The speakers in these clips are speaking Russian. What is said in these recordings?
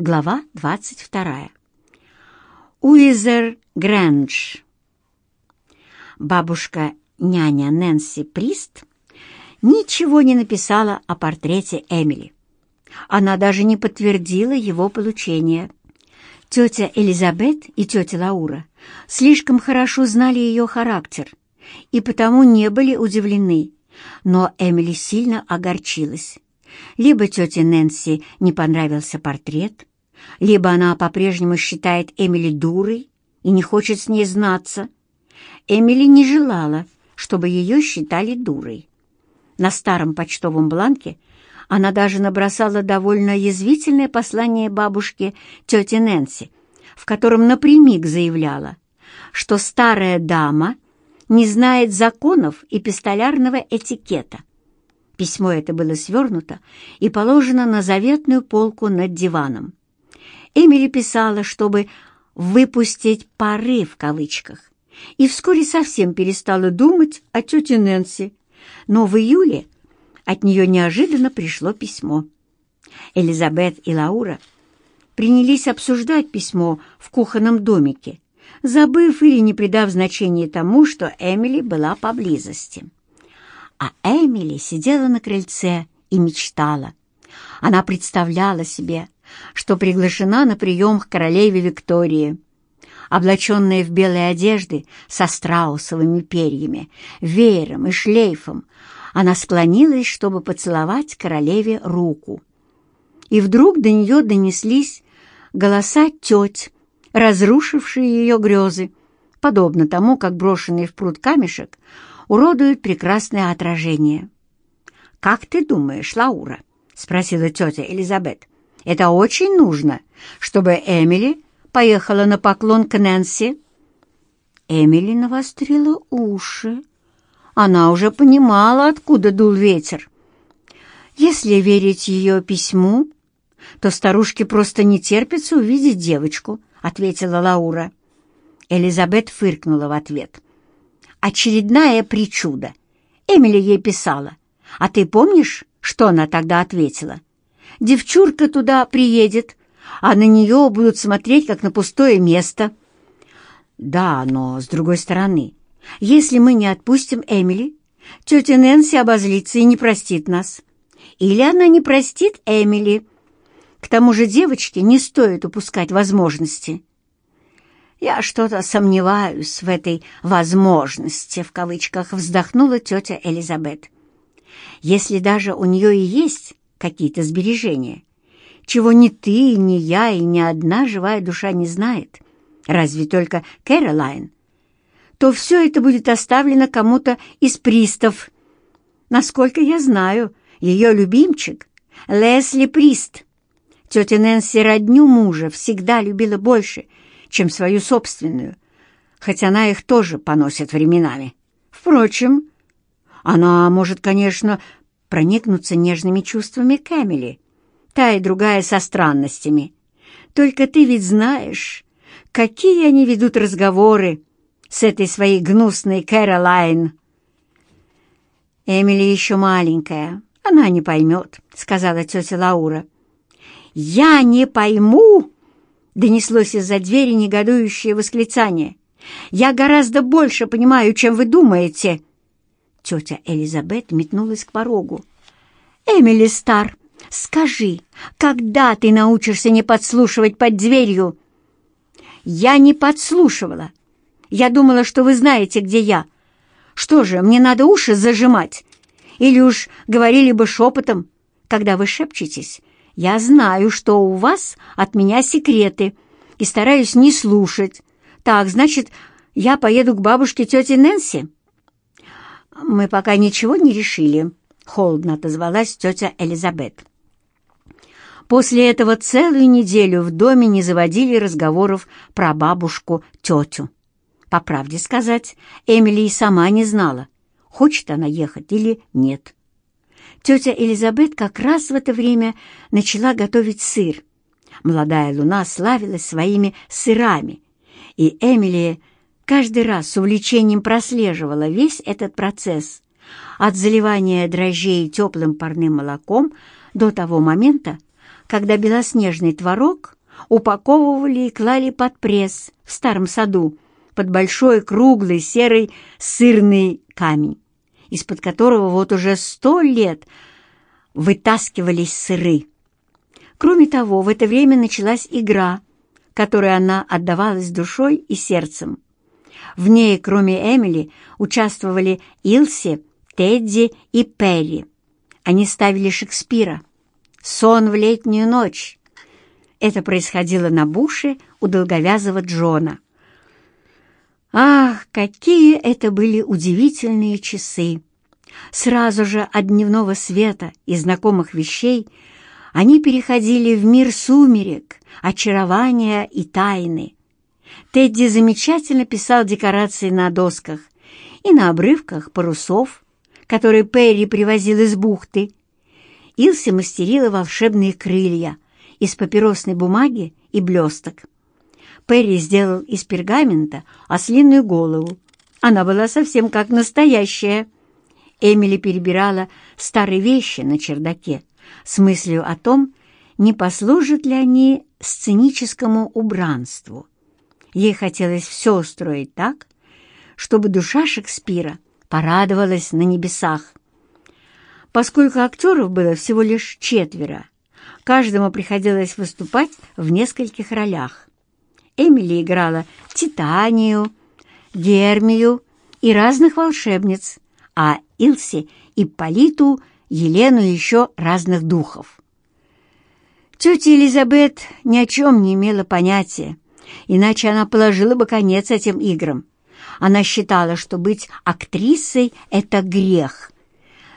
Глава 22. Уизер Грэндж. Бабушка няня Нэнси Прист ничего не написала о портрете Эмили. Она даже не подтвердила его получение. Тетя Элизабет и тетя Лаура слишком хорошо знали ее характер и потому не были удивлены, но Эмили сильно огорчилась. Либо тете Нэнси не понравился портрет, либо она по-прежнему считает Эмили дурой и не хочет с ней знаться. Эмили не желала, чтобы ее считали дурой. На старом почтовом бланке она даже набросала довольно язвительное послание бабушке тете Нэнси, в котором напрямик заявляла, что старая дама не знает законов и пистолярного этикета. Письмо это было свернуто и положено на заветную полку над диваном. Эмили писала, чтобы «выпустить пары» в кавычках, и вскоре совсем перестала думать о тете Нэнси. Но в июле от нее неожиданно пришло письмо. Элизабет и Лаура принялись обсуждать письмо в кухонном домике, забыв или не придав значения тому, что Эмили была поблизости. А Эмили сидела на крыльце и мечтала. Она представляла себе, что приглашена на прием к королеве Виктории. Облаченная в белые одежды со страусовыми перьями, веером и шлейфом, она склонилась, чтобы поцеловать королеве руку. И вдруг до нее донеслись голоса теть, разрушившие ее грезы, подобно тому, как брошенный в пруд камешек уродует прекрасное отражение. «Как ты думаешь, Лаура?» — спросила тетя Элизабет. Это очень нужно, чтобы Эмили поехала на поклон к Нэнси. Эмили навострила уши. Она уже понимала, откуда дул ветер. Если верить ее письму, то старушке просто не терпится увидеть девочку, ответила Лаура. Элизабет фыркнула в ответ. Очередная причуда. Эмили ей писала. А ты помнишь, что она тогда ответила? девчурка туда приедет, а на нее будут смотреть, как на пустое место. Да, но с другой стороны, если мы не отпустим Эмили, тетя Нэнси обозлится и не простит нас. Или она не простит Эмили. К тому же девочке не стоит упускать возможности. Я что-то сомневаюсь в этой «возможности», в кавычках, вздохнула тетя Элизабет. Если даже у нее и есть какие-то сбережения, чего ни ты, ни я и ни одна живая душа не знает, разве только Кэролайн, то все это будет оставлено кому-то из пристав. Насколько я знаю, ее любимчик — Лесли Прист. Тетя Нэнси родню мужа всегда любила больше, чем свою собственную, хотя она их тоже поносит временами. Впрочем, она может, конечно, проникнуться нежными чувствами Кэмили, та и другая со странностями. Только ты ведь знаешь, какие они ведут разговоры с этой своей гнусной Кэролайн. Эмили еще маленькая, она не поймет, — сказала тетя Лаура. «Я не пойму!» — донеслось из-за двери негодующее восклицание. «Я гораздо больше понимаю, чем вы думаете!» Тетя Элизабет метнулась к порогу. «Эмили Стар, скажи, когда ты научишься не подслушивать под дверью?» «Я не подслушивала. Я думала, что вы знаете, где я. Что же, мне надо уши зажимать? Или уж говорили бы шепотом, когда вы шепчетесь? Я знаю, что у вас от меня секреты, и стараюсь не слушать. Так, значит, я поеду к бабушке тети Нэнси?» «Мы пока ничего не решили», — холодно отозвалась тетя Элизабет. После этого целую неделю в доме не заводили разговоров про бабушку-тетю. По правде сказать, Эмили и сама не знала, хочет она ехать или нет. Тетя Элизабет как раз в это время начала готовить сыр. Молодая луна славилась своими сырами, и Эмили каждый раз с увлечением прослеживала весь этот процесс, от заливания дрожжей теплым парным молоком до того момента, когда белоснежный творог упаковывали и клали под пресс в старом саду под большой круглый серый сырный камень, из-под которого вот уже сто лет вытаскивались сыры. Кроме того, в это время началась игра, которой она отдавалась душой и сердцем. В ней, кроме Эмили, участвовали Илси, Тедди и Перри. Они ставили Шекспира. «Сон в летнюю ночь». Это происходило на буше у долговязого Джона. Ах, какие это были удивительные часы! Сразу же от дневного света и знакомых вещей они переходили в мир сумерек, очарования и тайны. Тедди замечательно писал декорации на досках и на обрывках парусов, которые Перри привозил из бухты. Илси мастерила волшебные крылья из папиросной бумаги и блесток. Перри сделал из пергамента ослиную голову. Она была совсем как настоящая. Эмили перебирала старые вещи на чердаке с мыслью о том, не послужат ли они сценическому убранству. Ей хотелось все устроить так, чтобы душа Шекспира порадовалась на небесах. Поскольку актеров было всего лишь четверо, каждому приходилось выступать в нескольких ролях. Эмили играла Титанию, Гермию и разных волшебниц, а Илси Политу, Елену и еще разных духов. Тетя Элизабет ни о чем не имела понятия, иначе она положила бы конец этим играм. Она считала, что быть актрисой — это грех.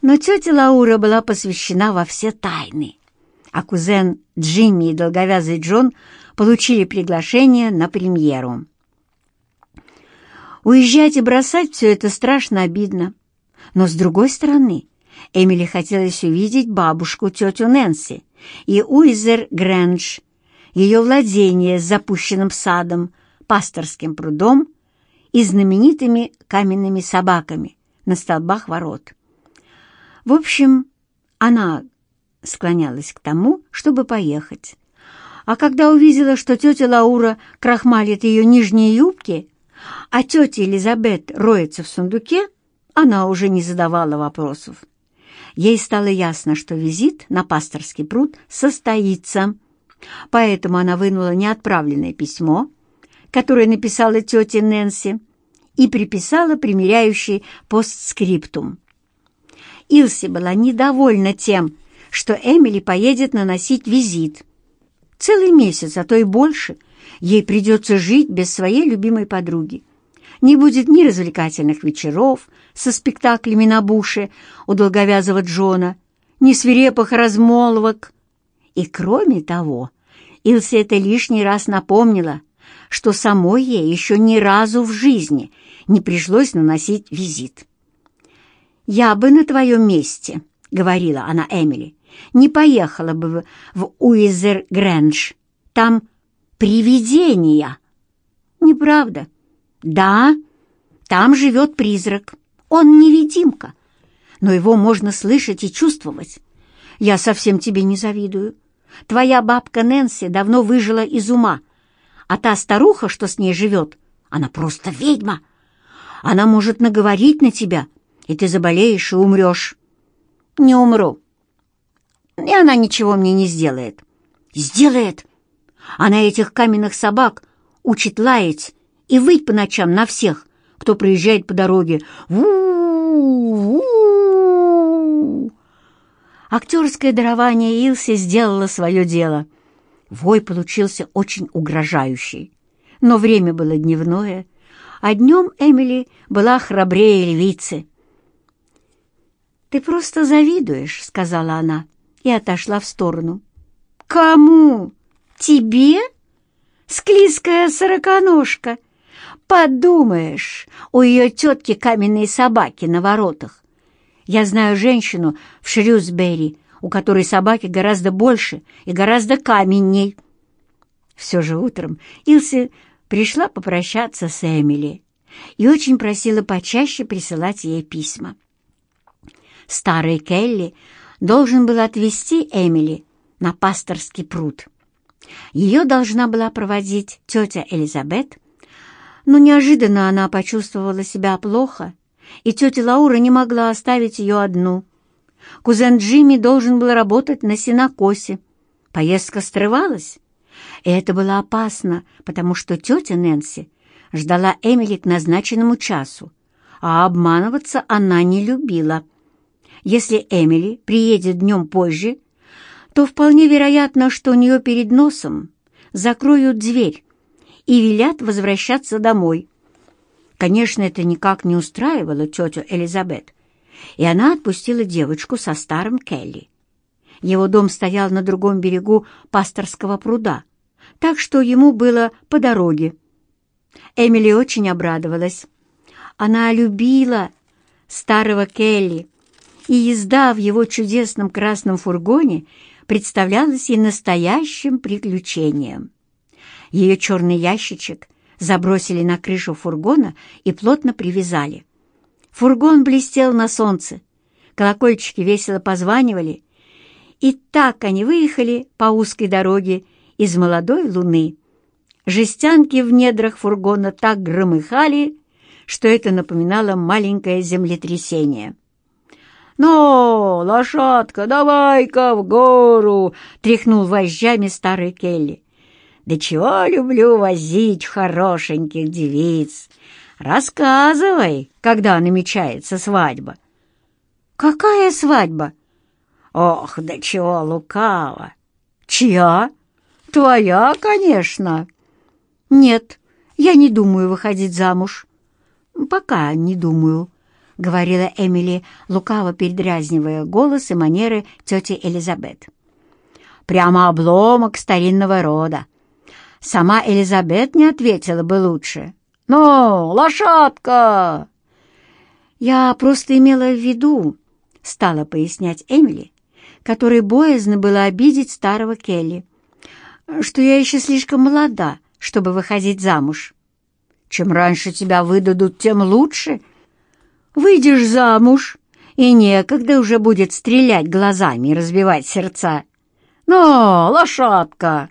Но тетя Лаура была посвящена во все тайны, а кузен Джимми и долговязый Джон — получили приглашение на премьеру. Уезжать и бросать все это страшно обидно. Но, с другой стороны, Эмили хотелось увидеть бабушку, тетю Нэнси и Уизер Грэндж, ее владение с запущенным садом, пасторским прудом и знаменитыми каменными собаками на столбах ворот. В общем, она склонялась к тому, чтобы поехать, а когда увидела, что тетя Лаура крахмалит ее нижние юбки, а тетя Элизабет роется в сундуке, она уже не задавала вопросов. Ей стало ясно, что визит на пасторский пруд состоится. Поэтому она вынула неотправленное письмо, которое написала тете Нэнси, и приписала примеряющий постскриптум. Илси была недовольна тем, что Эмили поедет наносить визит – Целый месяц, а то и больше, ей придется жить без своей любимой подруги. Не будет ни развлекательных вечеров со спектаклями на буше у долговязого Джона, ни свирепых размолвок. И кроме того, Илсе это лишний раз напомнила, что самой ей еще ни разу в жизни не пришлось наносить визит. «Я бы на твоем месте», — говорила она Эмили, не поехала бы в Уизер-Грэндж. Там привидения. Неправда. Да, там живет призрак. Он невидимка, но его можно слышать и чувствовать. Я совсем тебе не завидую. Твоя бабка Нэнси давно выжила из ума, а та старуха, что с ней живет, она просто ведьма. Она может наговорить на тебя, и ты заболеешь и умрешь. Не умру и она ничего мне не сделает. Сделает! Она этих каменных собак учит лаять и выть по ночам на всех, кто проезжает по дороге. У-у-у! Актерское дарование Илси сделало свое дело. Вой получился очень угрожающий. Но время было дневное, а днем Эмили была храбрее львицы. «Ты просто завидуешь», — сказала она и отошла в сторону. «Кому? Тебе? Склизкая сороконожка! Подумаешь, у ее тетки каменные собаки на воротах. Я знаю женщину в Шрюсбери, у которой собаки гораздо больше и гораздо каменней». Все же утром Илси пришла попрощаться с Эмили и очень просила почаще присылать ей письма. Старый Келли должен был отвезти Эмили на пасторский пруд. Ее должна была проводить тетя Элизабет, но неожиданно она почувствовала себя плохо, и тетя Лаура не могла оставить ее одну. Кузен Джимми должен был работать на сенокосе. Поездка срывалась, и это было опасно, потому что тетя Нэнси ждала Эмили к назначенному часу, а обманываться она не любила. Если Эмили приедет днем позже, то вполне вероятно, что у нее перед носом закроют дверь и велят возвращаться домой. Конечно, это никак не устраивало тетю Элизабет, и она отпустила девочку со старым Келли. Его дом стоял на другом берегу пасторского пруда, так что ему было по дороге. Эмили очень обрадовалась. Она любила старого Келли, и езда в его чудесном красном фургоне представлялась ей настоящим приключением. Ее черный ящичек забросили на крышу фургона и плотно привязали. Фургон блестел на солнце, колокольчики весело позванивали, и так они выехали по узкой дороге из молодой луны. Жестянки в недрах фургона так громыхали, что это напоминало маленькое землетрясение. «Но, лошадка, давай-ка в гору!» — тряхнул вожжами старый Келли. «Да чего люблю возить хорошеньких девиц! Рассказывай, когда намечается свадьба!» «Какая свадьба?» «Ох, да чего лукаво!» «Чья?» «Твоя, конечно!» «Нет, я не думаю выходить замуж». «Пока не думаю», — говорила Эмили, лукаво передразнивая голос и манеры тети Элизабет. «Прямо обломок старинного рода. Сама Элизабет не ответила бы лучше. «Ну, лошадка!» «Я просто имела в виду», — стала пояснять Эмили, которой боязно было обидеть старого Келли, «что я еще слишком молода, чтобы выходить замуж. Чем раньше тебя выдадут, тем лучше. Выйдешь замуж, и некогда уже будет стрелять глазами и разбивать сердца. Но, лошадка!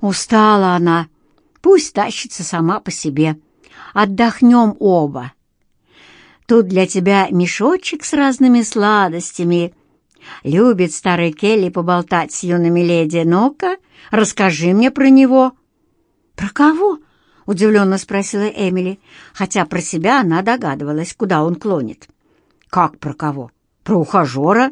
Устала она. Пусть тащится сама по себе. Отдохнем оба. Тут для тебя мешочек с разными сладостями. Любит старый Келли поболтать с юными леди. Ну-ка, расскажи мне про него. «Про кого?» — удивленно спросила Эмили, хотя про себя она догадывалась, куда он клонит. «Как про кого? Про ухажера?»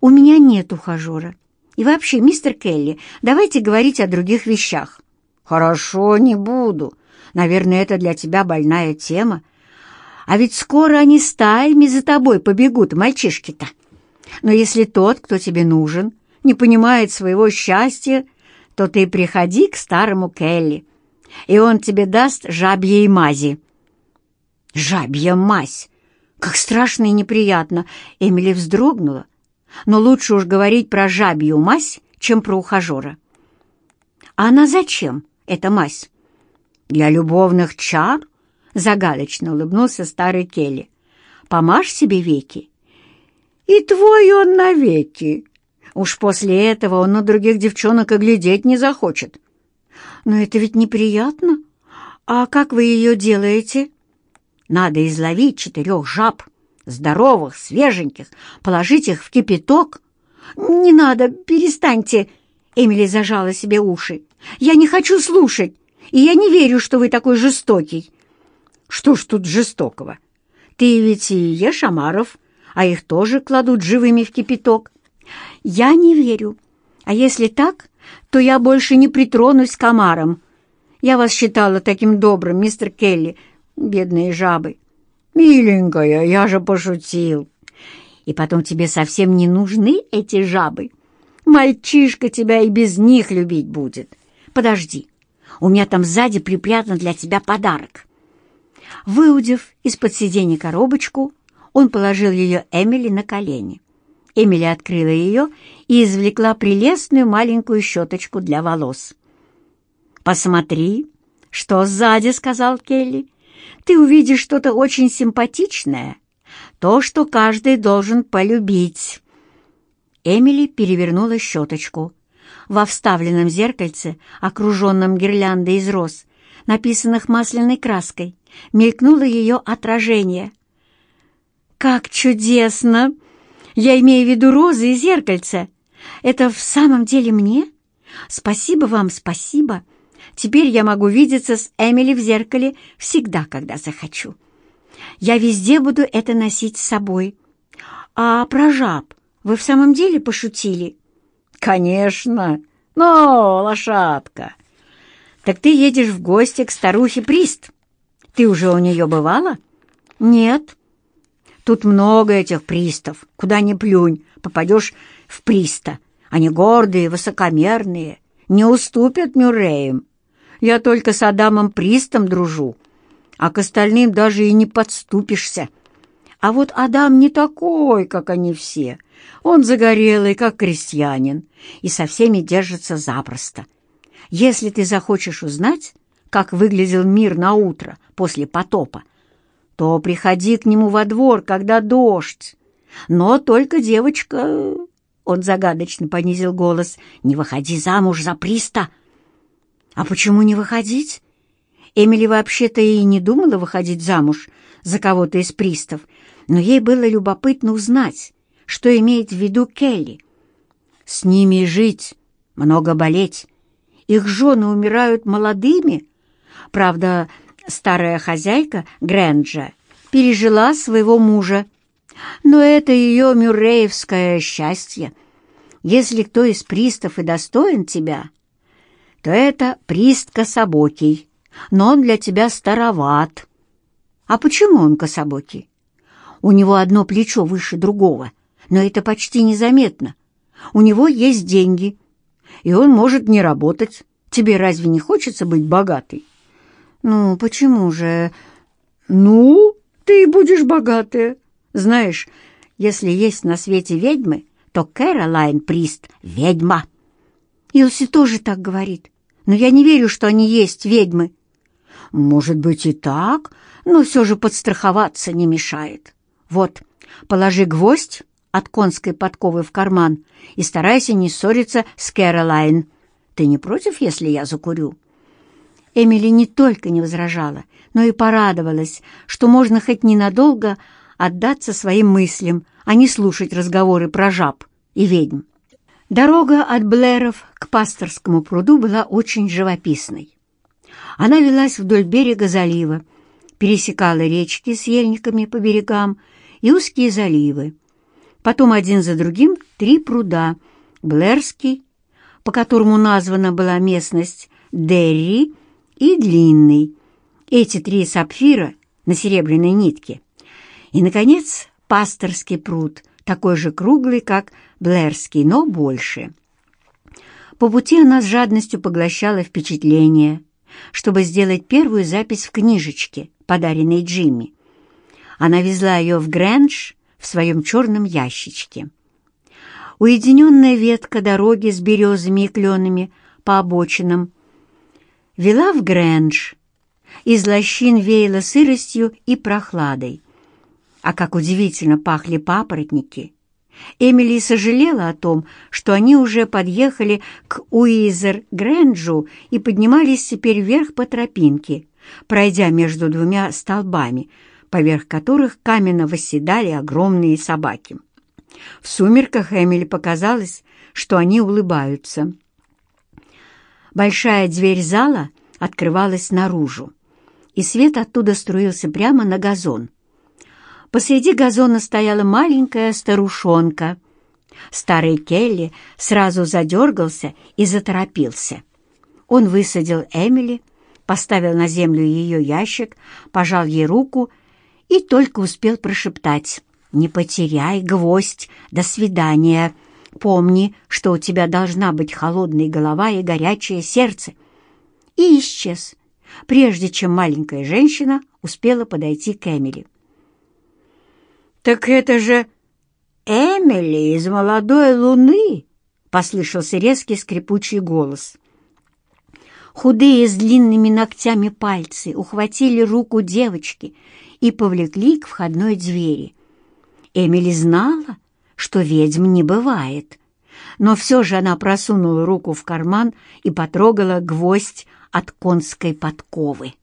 «У меня нет ухажера. И вообще, мистер Келли, давайте говорить о других вещах». «Хорошо, не буду. Наверное, это для тебя больная тема. А ведь скоро они стаями за тобой побегут, мальчишки-то. Но если тот, кто тебе нужен, не понимает своего счастья, то ты приходи к старому Келли, и он тебе даст жабьей мази». «Жабья мазь! Как страшно и неприятно!» Эмили вздрогнула. «Но лучше уж говорить про жабью мазь, чем про ухажера». «А она зачем, эта мазь?» «Для любовных чар?» — загадочно улыбнулся старый Келли. «Помажь себе веки». «И твой он навеки!» Уж после этого он на других девчонок и глядеть не захочет. Но это ведь неприятно. А как вы ее делаете? Надо изловить четырех жаб, здоровых, свеженьких, положить их в кипяток. Не надо, перестаньте. Эмили зажала себе уши. Я не хочу слушать, и я не верю, что вы такой жестокий. Что ж тут жестокого? Ты ведь и ешь омаров, а их тоже кладут живыми в кипяток. «Я не верю. А если так, то я больше не притронусь к комарам. Я вас считала таким добрым, мистер Келли, бедные жабы». «Миленькая, я же пошутил». «И потом тебе совсем не нужны эти жабы. Мальчишка тебя и без них любить будет. Подожди, у меня там сзади припрятан для тебя подарок». Выудив из-под сиденья коробочку, он положил ее Эмили на колени. Эмили открыла ее и извлекла прелестную маленькую щеточку для волос. «Посмотри, что сзади», — сказал Келли. «Ты увидишь что-то очень симпатичное, то, что каждый должен полюбить». Эмили перевернула щеточку. Во вставленном зеркальце, окруженном гирляндой из роз, написанных масляной краской, мелькнуло ее отражение. «Как чудесно! Я имею в виду розы и зеркальце. Это в самом деле мне? Спасибо вам, спасибо. Теперь я могу видеться с Эмили в зеркале всегда, когда захочу. Я везде буду это носить с собой. А про жаб вы в самом деле пошутили?» «Конечно! Но, лошадка!» «Так ты едешь в гости к старухе Прист. Ты уже у нее бывала?» «Нет». «Тут много этих пристов. Куда ни плюнь, попадешь в приста. Они гордые, высокомерные, не уступят Мюрреям. Я только с Адамом Пристом дружу, а к остальным даже и не подступишься. А вот Адам не такой, как они все. Он загорелый, как крестьянин, и со всеми держится запросто. Если ты захочешь узнать, как выглядел мир на утро после потопа, то приходи к нему во двор, когда дождь. Но только, девочка, он загадочно понизил голос, не выходи замуж за Приста. А почему не выходить? Эмили вообще-то и не думала выходить замуж за кого-то из пристов, но ей было любопытно узнать, что имеет в виду Келли. С ними жить, много болеть. Их жены умирают молодыми. Правда, старая хозяйка Грэнджа пережила своего мужа, но это ее мюрреевское счастье. Если кто из пристав и достоин тебя, то это прист кособокий, но он для тебя староват. А почему он кособокий? У него одно плечо выше другого — но это почти незаметно. У него есть деньги, и он может не работать. Тебе разве не хочется быть богатой? Ну, почему же? Ну, ты будешь богатая. Знаешь, если есть на свете ведьмы, то Кэролайн Прист — ведьма. Илси тоже так говорит, но я не верю, что они есть ведьмы. Может быть и так, но все же подстраховаться не мешает. Вот, положи гвоздь от конской подковы в карман и старайся не ссориться с Кэролайн. Ты не против, если я закурю?» Эмили не только не возражала, но и порадовалась, что можно хоть ненадолго отдаться своим мыслям, а не слушать разговоры про жаб и ведьм. Дорога от Блэров к Пасторскому пруду была очень живописной. Она велась вдоль берега залива, пересекала речки с ельниками по берегам и узкие заливы, Потом один за другим три пруда. Блэрский, по которому названа была местность Дерри, и Длинный. Эти три сапфира на серебряной нитке. И, наконец, Пасторский пруд, такой же круглый, как Блэрский, но больше. По пути она с жадностью поглощала впечатления, чтобы сделать первую запись в книжечке, подаренной Джимми. Она везла ее в Грэндж, в своем черном ящичке. Уединенная ветка дороги с березами и кленами по обочинам вела в Грэндж. Из лощин веяло сыростью и прохладой. А как удивительно пахли папоротники! Эмили сожалела о том, что они уже подъехали к Уизер-Грэнджу и поднимались теперь вверх по тропинке, пройдя между двумя столбами — поверх которых каменно восседали огромные собаки. В сумерках Эмили показалось, что они улыбаются. Большая дверь зала открывалась наружу, и свет оттуда струился прямо на газон. Посреди газона стояла маленькая старушонка. Старый Келли сразу задергался и заторопился. Он высадил Эмили, поставил на землю ее ящик, пожал ей руку и только успел прошептать «Не потеряй гвоздь, до свидания. Помни, что у тебя должна быть холодная голова и горячее сердце». И исчез, прежде чем маленькая женщина успела подойти к Эмили. «Так это же Эмили из молодой луны!» — послышался резкий скрипучий голос. Худые с длинными ногтями пальцы ухватили руку девочки и повлекли к входной двери. Эмили знала, что ведьм не бывает. Но все же она просунула руку в карман и потрогала гвоздь от конской подковы.